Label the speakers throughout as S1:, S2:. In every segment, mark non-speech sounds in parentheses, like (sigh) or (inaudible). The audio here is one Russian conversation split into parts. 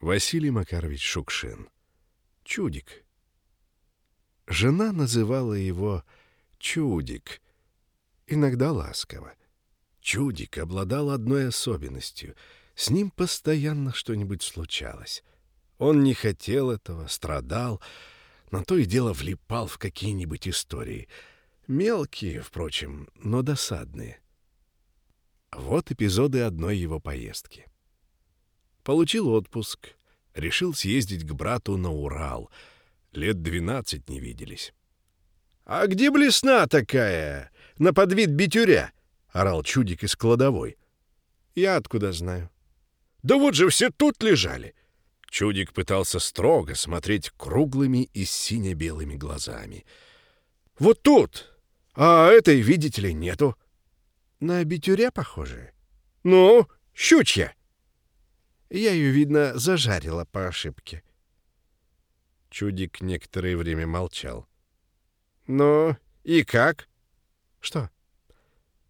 S1: Василий Макарович Шукшин. Чудик. Жена называла его Чудик, иногда ласково. Чудик обладал одной особенностью. С ним постоянно что-нибудь случалось. Он не хотел этого, страдал, но то и дело влипал в какие-нибудь истории. Мелкие, впрочем, но досадные. Вот эпизоды одной его поездки. Получил отпуск, решил съездить к брату на Урал. Лет двенадцать не виделись. — А где блесна такая? На подвид битюря? — орал чудик из кладовой. — Я откуда знаю? — Да вот же все тут лежали. Чудик пытался строго смотреть круглыми и сине-белыми глазами. — Вот тут! А этой, видите ли, нету. — На битюря похоже? — Ну, щучья! — я ее, видно, зажарила по ошибке. Чудик некоторое время молчал. «Ну, и как?» «Что?»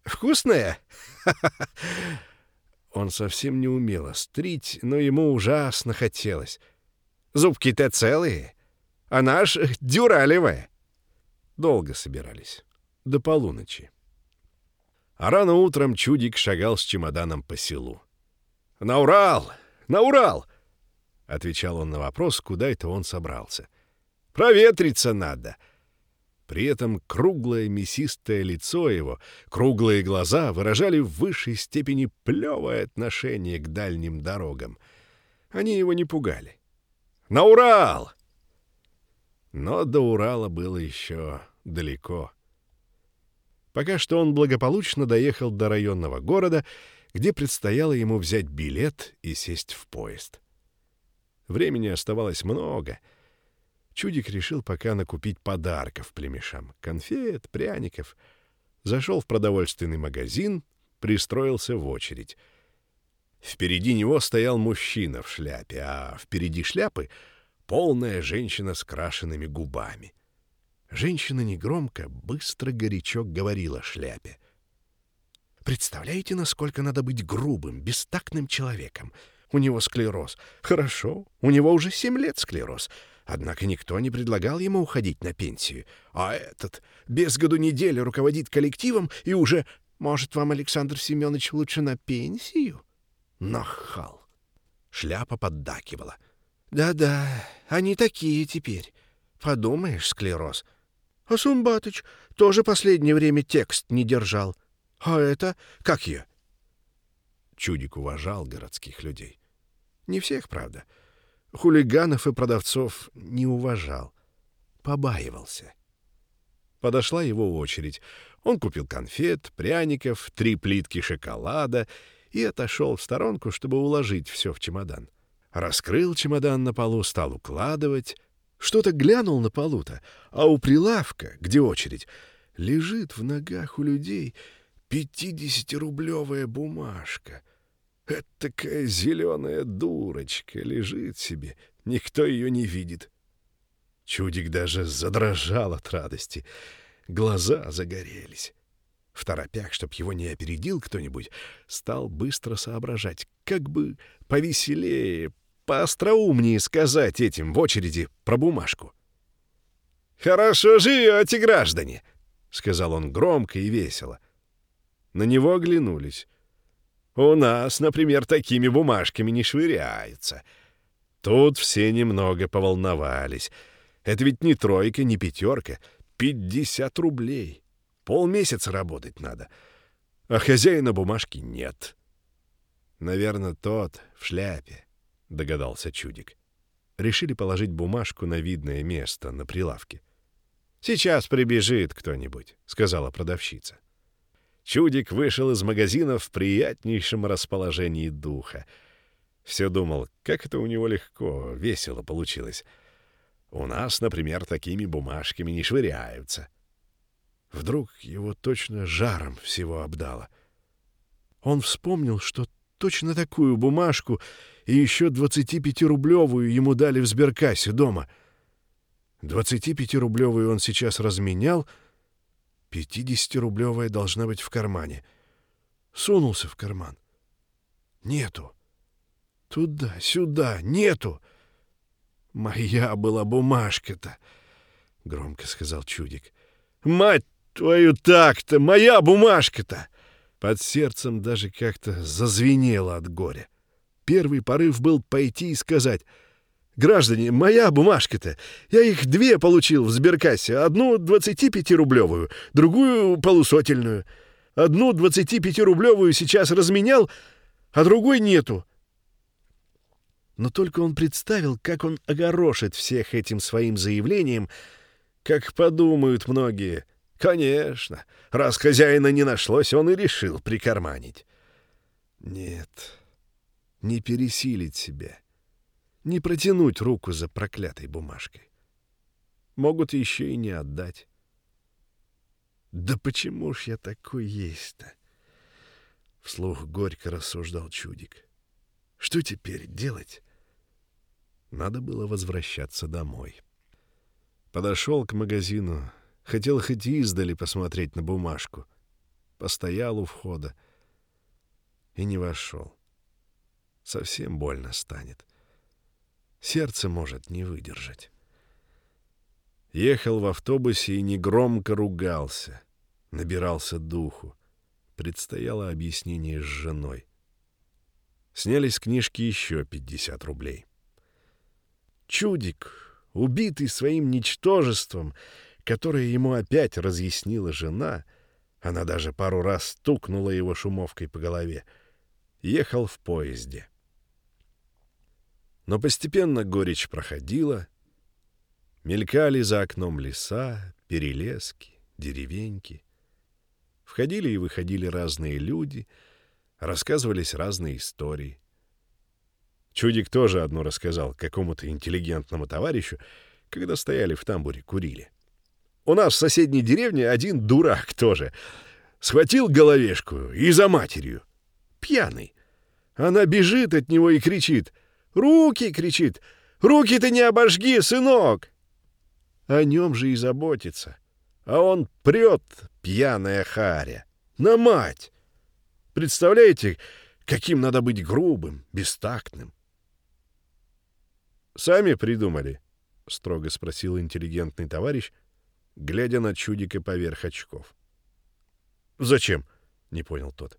S1: «Вкусная?» (laughs) Он совсем не умел острить, но ему ужасно хотелось. «Зубки-то целые, а наш дюралевая». Долго собирались. До полуночи. А рано утром Чудик шагал с чемоданом по селу. «На Урал! На Урал!» — отвечал он на вопрос, куда это он собрался. «Проветриться надо!» При этом круглое мясистое лицо его, круглые глаза выражали в высшей степени плевое отношение к дальним дорогам. Они его не пугали. «На Урал!» Но до Урала было еще далеко. Пока что он благополучно доехал до районного города где предстояло ему взять билет и сесть в поезд. Времени оставалось много. Чудик решил пока накупить подарков племешам — конфет, пряников. Зашел в продовольственный магазин, пристроился в очередь. Впереди него стоял мужчина в шляпе, а впереди шляпы — полная женщина с крашенными губами. Женщина негромко, быстро, горячо говорила шляпе. Представляете, насколько надо быть грубым, бестактным человеком? У него склероз. Хорошо, у него уже семь лет склероз. Однако никто не предлагал ему уходить на пенсию. А этот без году недели руководит коллективом и уже... Может, вам, Александр Семенович, лучше на пенсию? Нахал. Шляпа поддакивала. Да-да, они такие теперь. Подумаешь, склероз. А Сумбатыч тоже последнее время текст не держал. А это как я? Чудик уважал городских людей. Не всех, правда. Хулиганов и продавцов не уважал. Побаивался. Подошла его очередь. Он купил конфет, пряников, три плитки шоколада и отошел в сторонку, чтобы уложить все в чемодан. Раскрыл чемодан на полу, стал укладывать. Что-то глянул на полу-то, а у прилавка, где очередь, лежит в ногах у людей — Пятидесятирублевая бумажка. Это такая зеленая дурочка лежит себе, никто ее не видит. Чудик даже задрожал от радости. Глаза загорелись. В торопях, чтоб его не опередил кто-нибудь, стал быстро соображать, как бы повеселее, поостроумнее сказать этим в очереди про бумажку. «Хорошо живете, граждане!» — сказал он громко и весело — на него оглянулись. «У нас, например, такими бумажками не швыряются». Тут все немного поволновались. Это ведь не тройка, не пятерка. Пятьдесят рублей. Полмесяца работать надо. А хозяина бумажки нет. Наверное, тот в шляпе, догадался Чудик. Решили положить бумажку на видное место на прилавке. «Сейчас прибежит кто-нибудь», — сказала продавщица. Чудик вышел из магазина в приятнейшем расположении духа. Все думал, как это у него легко, весело получилось. У нас, например, такими бумажками не швыряются. Вдруг его точно жаром всего обдало. Он вспомнил, что точно такую бумажку и еще 25-рублевую ему дали в сберкассе дома. 25-рублевую он сейчас разменял — Пятидесятирублевая должна быть в кармане. Сунулся в карман. Нету. Туда, сюда, нету. Моя была бумажка-то, — громко сказал чудик. Мать твою так-то, моя бумажка-то! Под сердцем даже как-то зазвенело от горя. Первый порыв был пойти и сказать — Граждане, моя бумажка-то. Я их две получил в сберкассе. Одну 25-рублевую, другую полусотельную. Одну 25-рублевую сейчас разменял, а другой нету. Но только он представил, как он огорошит всех этим своим заявлением, как подумают многие. Конечно, раз хозяина не нашлось, он и решил прикарманить. Нет, не пересилить себя не протянуть руку за проклятой бумажкой. Могут еще и не отдать. Да почему ж я такой есть-то? Вслух горько рассуждал чудик. Что теперь делать? Надо было возвращаться домой. Подошел к магазину, хотел хоть издали посмотреть на бумажку. Постоял у входа и не вошел. Совсем больно станет. Сердце может не выдержать. Ехал в автобусе и негромко ругался, набирался духу. Предстояло объяснение с женой. Снялись книжки еще 50 рублей. Чудик, убитый своим ничтожеством, которое ему опять разъяснила жена, она даже пару раз стукнула его шумовкой по голове, ехал в поезде. Но постепенно горечь проходила. Мелькали за окном леса, перелески, деревеньки. Входили и выходили разные люди, рассказывались разные истории. Чудик тоже одну рассказал какому-то интеллигентному товарищу, когда стояли в тамбуре, курили. У нас в соседней деревне один дурак тоже. Схватил головешку и за матерью. Пьяный. Она бежит от него и кричит — «Руки!» — кричит. «Руки ты не обожги, сынок!» О нем же и заботится. А он прет, пьяная харя, на мать. Представляете, каким надо быть грубым, бестактным? «Сами придумали?» — строго спросил интеллигентный товарищ, глядя на чудика поверх очков. «Зачем?» — не понял тот.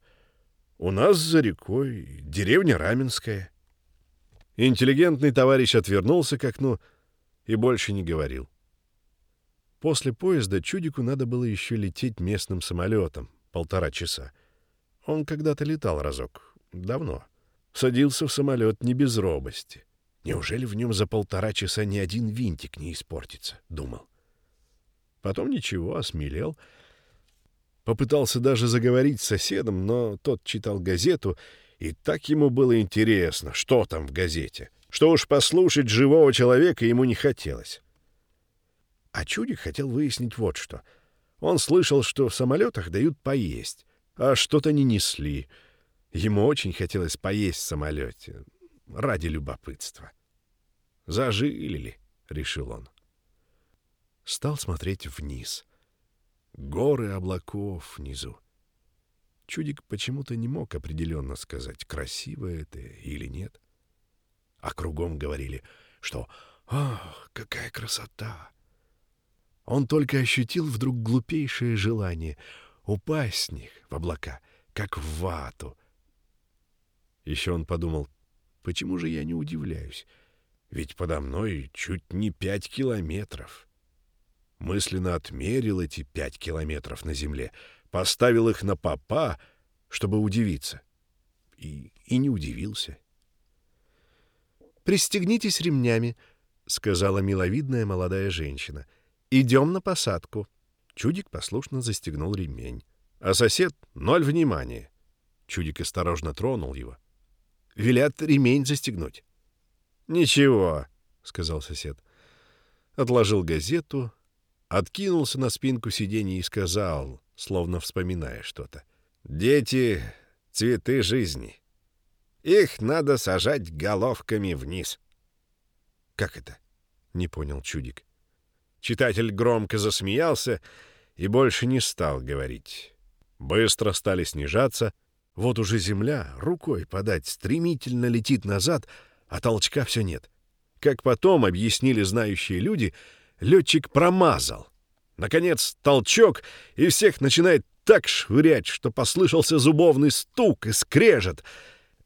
S1: «У нас за рекой деревня Раменская». Интеллигентный товарищ отвернулся к окну и больше не говорил. После поезда Чудику надо было еще лететь местным самолетом полтора часа. Он когда-то летал разок, давно. Садился в самолет не без робости. Неужели в нем за полтора часа ни один винтик не испортится, думал. Потом ничего, осмелел. Попытался даже заговорить с соседом, но тот читал газету и так ему было интересно, что там в газете, что уж послушать живого человека ему не хотелось. А Чудик хотел выяснить вот что. Он слышал, что в самолетах дают поесть, а что-то не несли. Ему очень хотелось поесть в самолете, ради любопытства. «Зажили ли?» — решил он. Стал смотреть вниз. Горы облаков внизу. Чудик почему-то не мог определенно сказать, красиво это или нет. А кругом говорили, что «Ах, какая красота!» Он только ощутил вдруг глупейшее желание упасть с них в облака, как в вату. Еще он подумал, почему же я не удивляюсь? Ведь подо мной чуть не пять километров. Мысленно отмерил эти пять километров на земле — поставил их на попа, чтобы удивиться. И, и не удивился. «Пристегнитесь ремнями», — сказала миловидная молодая женщина. «Идем на посадку». Чудик послушно застегнул ремень. А сосед — ноль внимания. Чудик осторожно тронул его. «Велят ремень застегнуть». «Ничего», — сказал сосед. Отложил газету, откинулся на спинку сиденья и сказал, словно вспоминая что-то. «Дети — цветы жизни. Их надо сажать головками вниз». «Как это?» — не понял чудик. Читатель громко засмеялся и больше не стал говорить. Быстро стали снижаться, Вот уже земля, рукой подать, стремительно летит назад, а толчка все нет. Как потом объяснили знающие люди, летчик промазал. Наконец толчок, и всех начинает так швырять, что послышался зубовный стук и скрежет.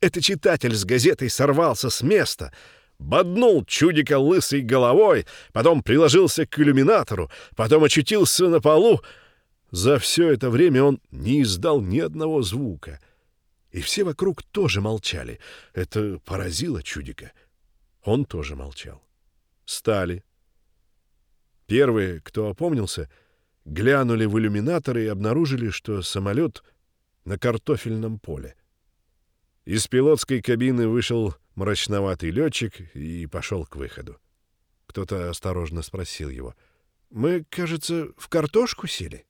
S1: Это читатель с газетой сорвался с места, боднул чудика лысой головой, потом приложился к иллюминатору, потом очутился на полу. За все это время он не издал ни одного звука. И все вокруг тоже молчали. Это поразило чудика. Он тоже молчал. Стали. Первые, кто опомнился, глянули в иллюминаторы и обнаружили, что самолет на картофельном поле. Из пилотской кабины вышел мрачноватый летчик и пошел к выходу. Кто-то осторожно спросил его. «Мы, кажется, в картошку сели?»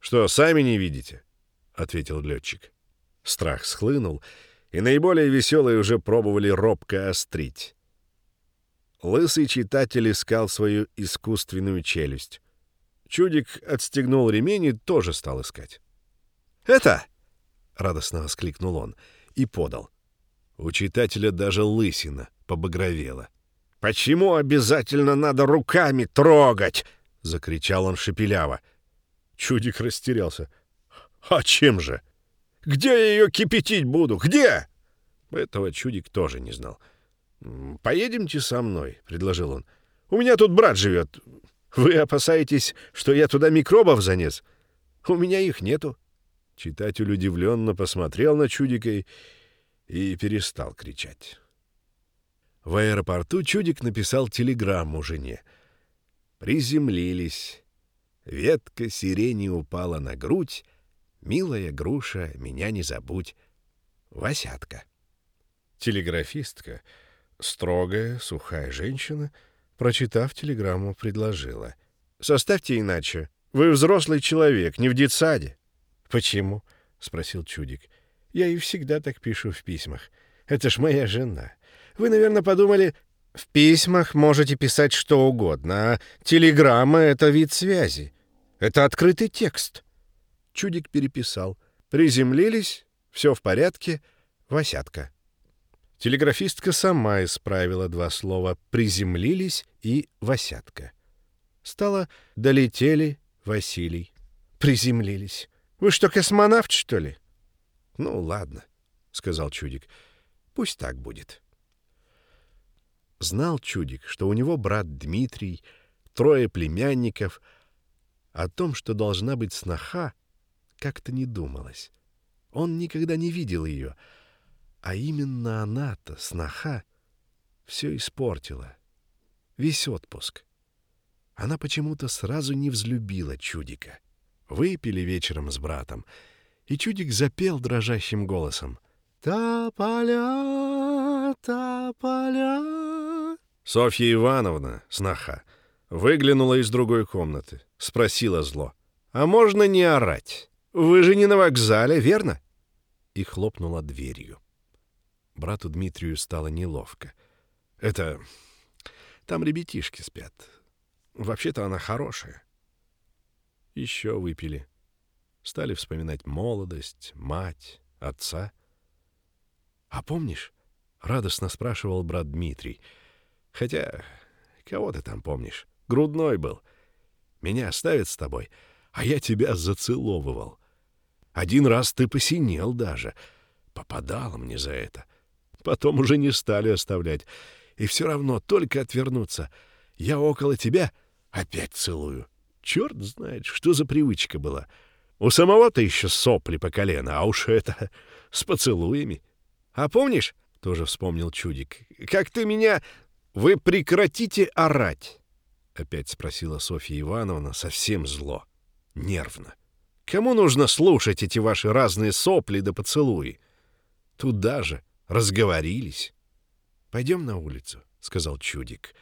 S1: «Что, сами не видите?» — ответил летчик. Страх схлынул, и наиболее веселые уже пробовали робко острить. Лысый читатель искал свою искусственную челюсть. Чудик отстегнул ремень и тоже стал искать. «Это!» — радостно воскликнул он и подал. У читателя даже лысина побагровела. «Почему обязательно надо руками трогать?» — закричал он шепеляво. Чудик растерялся. «А чем же? Где я ее кипятить буду? Где?» Этого Чудик тоже не знал. «Поедемте со мной», — предложил он. «У меня тут брат живет. Вы опасаетесь, что я туда микробов занес? У меня их нету». Читатель удивленно посмотрел на Чудика и, и перестал кричать. В аэропорту Чудик написал телеграмму жене. Приземлились. Ветка сирени упала на грудь. Милая груша, меня не забудь. Васятка. Телеграфистка, строгая, сухая женщина, прочитав телеграмму, предложила. «Составьте иначе. Вы взрослый человек, не в детсаде». «Почему?» — спросил Чудик. «Я и всегда так пишу в письмах. Это ж моя жена. Вы, наверное, подумали, в письмах можете писать что угодно, а телеграмма — это вид связи. Это открытый текст». Чудик переписал. «Приземлились, все в порядке, Васятка». Телеграфистка сама исправила два слова «приземлились» и «Васятка». Стало «долетели Василий». «Приземлились». Вы что, космонавт, что ли? — Ну, ладно, — сказал Чудик. — Пусть так будет. Знал Чудик, что у него брат Дмитрий, трое племянников. О том, что должна быть сноха, как-то не думалось. Он никогда не видел ее, а именно она-то, сноха, все испортила. Весь отпуск. Она почему-то сразу не взлюбила Чудика. — Выпили вечером с братом, и чудик запел дрожащим голосом. «Тополя, тополя...» Софья Ивановна, сноха, выглянула из другой комнаты, спросила зло. «А можно не орать? Вы же не на вокзале, верно?» И хлопнула дверью. Брату Дмитрию стало неловко. «Это... там ребятишки спят. Вообще-то она хорошая. Еще выпили. Стали вспоминать молодость, мать, отца. «А помнишь?» — радостно спрашивал брат Дмитрий. «Хотя, кого ты там помнишь? Грудной был. Меня оставят с тобой, а я тебя зацеловывал. Один раз ты посинел даже. Попадало мне за это. Потом уже не стали оставлять. И все равно только отвернуться. Я около тебя опять целую. Черт знает, что за привычка была. У самого-то еще сопли по колено, а уж это с поцелуями. А помнишь, — тоже вспомнил Чудик, — как ты меня... Вы прекратите орать! — опять спросила Софья Ивановна совсем зло, нервно. Кому нужно слушать эти ваши разные сопли да поцелуи? Туда же разговорились. — Пойдем на улицу, — сказал Чудик.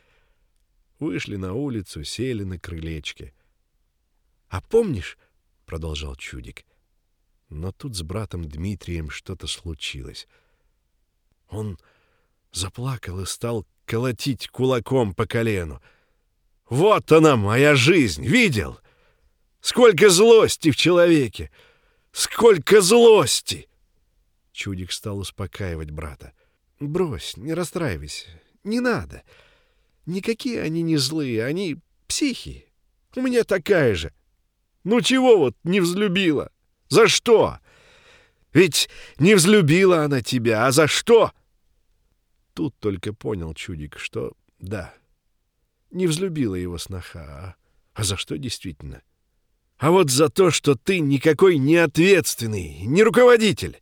S1: Вышли на улицу, сели на крылечке. А помнишь, — продолжал Чудик, — но тут с братом Дмитрием что-то случилось. Он заплакал и стал колотить кулаком по колену. «Вот она, моя жизнь! Видел? Сколько злости в человеке! Сколько злости!» Чудик стал успокаивать брата. «Брось, не расстраивайся. Не надо. Никакие они не злые, они психи. У меня такая же. Ну чего вот не взлюбила? За что? Ведь не взлюбила она тебя, а за что?» Тут только понял Чудик, что да, не взлюбила его сноха, а, а за что действительно? А вот за то, что ты никакой не ответственный, не руководитель.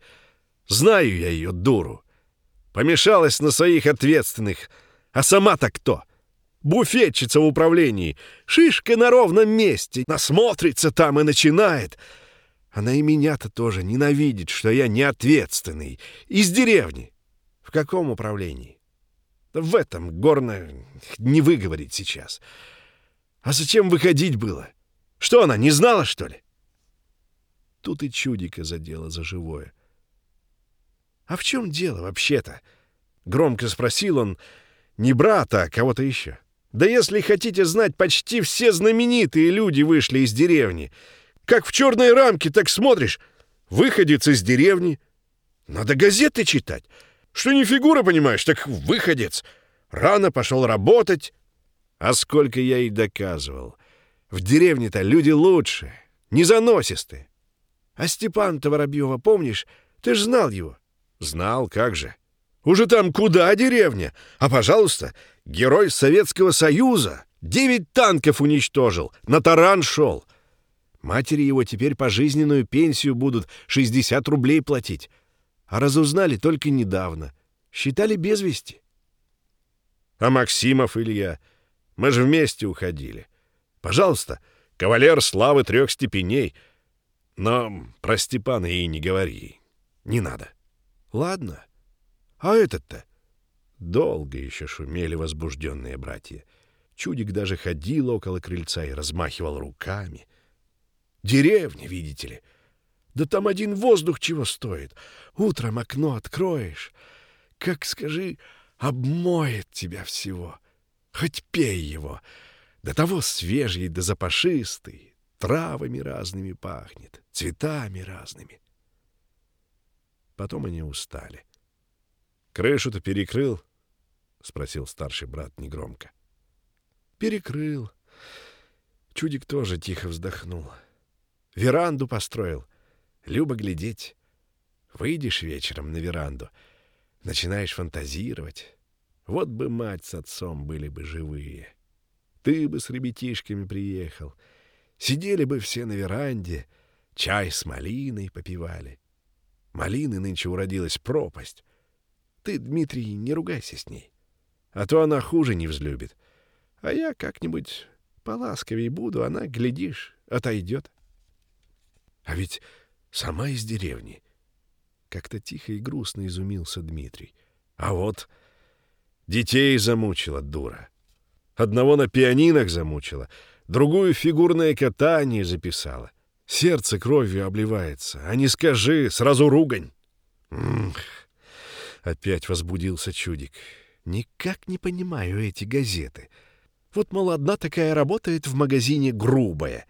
S1: Знаю я ее, дуру. Помешалась на своих ответственных. А сама-то кто? Буфетчица в управлении. Шишка на ровном месте. Насмотрится там и начинает. Она и меня-то тоже ненавидит, что я неответственный. Из деревни. В каком управлении? В этом горно не выговорить сейчас. А зачем выходить было? Что она, не знала, что ли? Тут и чудика задела за живое. «А в чем дело вообще-то?» — громко спросил он. «Не брата, а кого-то еще. Да если хотите знать, почти все знаменитые люди вышли из деревни. Как в черной рамке, так смотришь. Выходец из деревни. Надо газеты читать. Что не фигура, понимаешь, так выходец. Рано пошел работать. А сколько я и доказывал. В деревне-то люди лучше, не заносистые. А Степан-то Воробьева, помнишь? Ты ж знал его. Знал, как же. Уже там куда деревня? А, пожалуйста, герой Советского Союза. Девять танков уничтожил, на таран шел. Матери его теперь пожизненную пенсию будут 60 рублей платить. А разузнали только недавно. Считали без вести. А Максимов Илья? Мы же вместе уходили. Пожалуйста, кавалер славы трех степеней. Но про Степана и не говори. Не надо. Ладно. А этот-то? Долго еще шумели возбужденные братья. Чудик даже ходил около крыльца и размахивал руками. Деревня, видите ли. Да там один воздух чего стоит. Утром окно откроешь. Как, скажи, обмоет тебя всего. Хоть пей его. До того свежий да запашистый. Травами разными пахнет, цветами разными. Потом они устали. «Крышу-то перекрыл?» — спросил старший брат негромко. «Перекрыл». Чудик тоже тихо вздохнул. «Веранду построил. Любо глядеть. Выйдешь вечером на веранду, начинаешь фантазировать. Вот бы мать с отцом были бы живые. Ты бы с ребятишками приехал. Сидели бы все на веранде, чай с малиной попивали. Малины нынче уродилась пропасть. Ты, Дмитрий, не ругайся с ней, а то она хуже не взлюбит. А я как-нибудь поласковей буду, она, глядишь, отойдет. А ведь сама из деревни. Как-то тихо и грустно изумился Дмитрий. А вот детей замучила дура. Одного на пианинах замучила, другую фигурное катание записала. Сердце кровью обливается. А не скажи, сразу ругань. М Опять возбудился чудик. Никак не понимаю эти газеты. Вот, мол, одна такая работает в магазине грубая.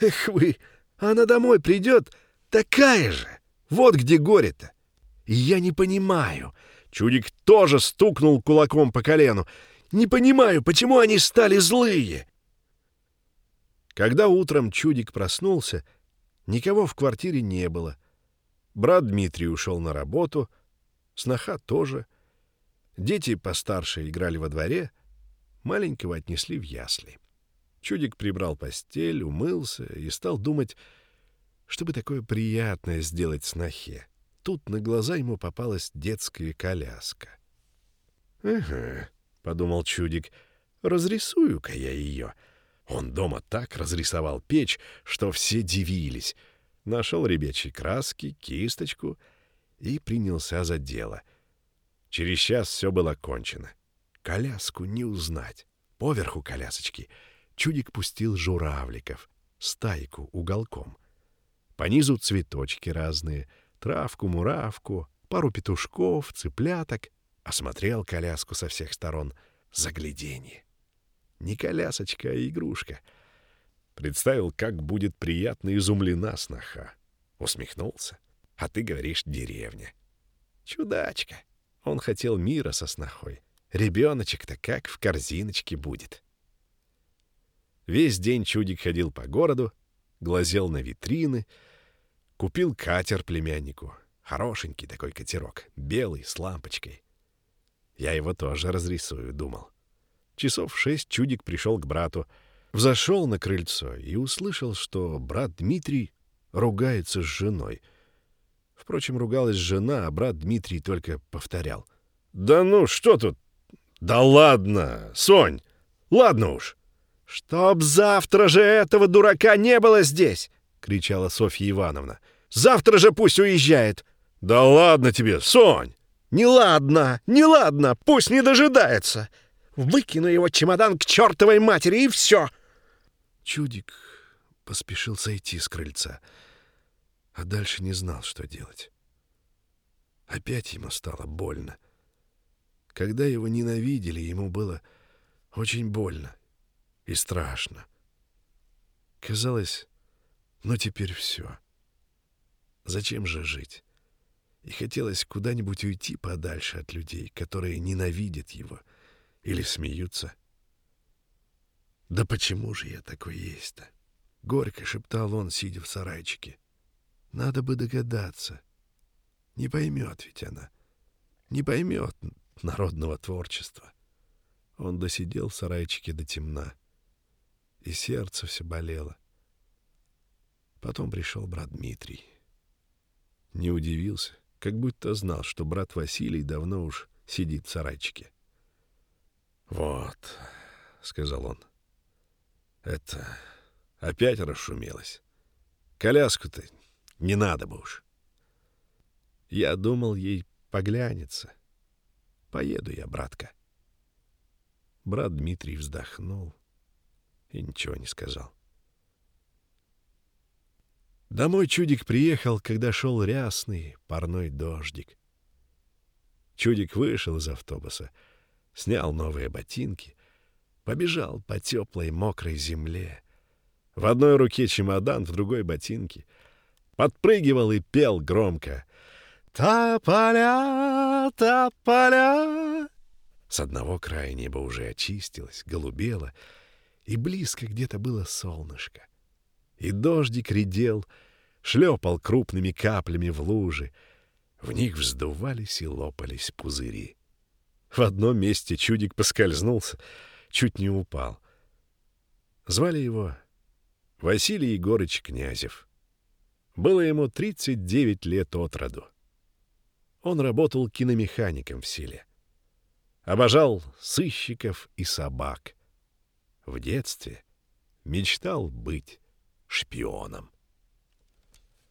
S1: Эх вы, она домой придет, такая же. Вот где горе-то. Я не понимаю. Чудик тоже стукнул кулаком по колену. Не понимаю, почему они стали злые. Когда утром чудик проснулся, никого в квартире не было. Брат Дмитрий ушел на работу, сноха тоже. Дети постарше играли во дворе, маленького отнесли в ясли. Чудик прибрал постель, умылся и стал думать, чтобы такое приятное сделать снохе. Тут на глаза ему попалась детская коляска. «Ага», — подумал Чудик, — «разрисую-ка я ее». Он дома так разрисовал печь, что все дивились. Нашел ребячьи краски, кисточку и принялся за дело. Через час все было кончено. Коляску не узнать. Поверху колясочки чудик пустил журавликов, стайку уголком. По низу цветочки разные, травку-муравку, пару петушков, цыпляток. Осмотрел коляску со всех сторон. Загляденье. Не колясочка, а игрушка. Представил, как будет приятно изумлена сноха. Усмехнулся. А ты говоришь «деревня». Чудачка. Он хотел мира со снохой. Ребеночек-то как в корзиночке будет. Весь день чудик ходил по городу, глазел на витрины, купил катер племяннику. Хорошенький такой катерок, белый, с лампочкой. Я его тоже разрисую, думал. Часов шесть чудик пришел к брату, взошел на крыльцо и услышал, что брат Дмитрий ругается с женой. Впрочем, ругалась жена, а брат Дмитрий только повторял. «Да ну, что тут? Да ладно, Сонь, ладно уж!» «Чтоб завтра же этого дурака не было здесь!» — кричала Софья Ивановна. «Завтра же пусть уезжает!» «Да ладно тебе, Сонь!» «Не ладно, не ладно, пусть не дожидается! Выкину его чемодан к чертовой матери, и все!» Чудик поспешил сойти с крыльца, а дальше не знал, что делать. Опять ему стало больно. Когда его ненавидели, ему было очень больно и страшно. Казалось, ну теперь все. Зачем же жить? И хотелось куда-нибудь уйти подальше от людей, которые ненавидят его или смеются. «Да почему же я такой есть-то?» — горько шептал он, сидя в сарайчике. «Надо бы догадаться. Не поймет ведь она. Не поймет народного творчества». Он досидел в сарайчике до темна и сердце все болело. Потом пришел брат Дмитрий. Не удивился, как будто знал, что брат Василий давно уж сидит в сарайчике. «Вот», — сказал он, — «это опять расшумелось. Коляску-то не надо бы уж». Я думал, ей поглянется. Поеду я, братка. Брат Дмитрий вздохнул и ничего не сказал. Домой чудик приехал, когда шел рясный парной дождик. Чудик вышел из автобуса, снял новые ботинки, побежал по теплой мокрой земле. В одной руке чемодан, в другой — ботинки. Подпрыгивал и пел громко. «Тополя, тополя!» С одного края небо уже очистилось, голубело — и близко где-то было солнышко. И дождик редел, шлепал крупными каплями в лужи. В них вздувались и лопались пузыри. В одном месте чудик поскользнулся, чуть не упал. Звали его Василий Егорыч Князев. Было ему 39 лет от роду. Он работал киномехаником в селе. Обожал сыщиков и собак — в детстве мечтал быть шпионом.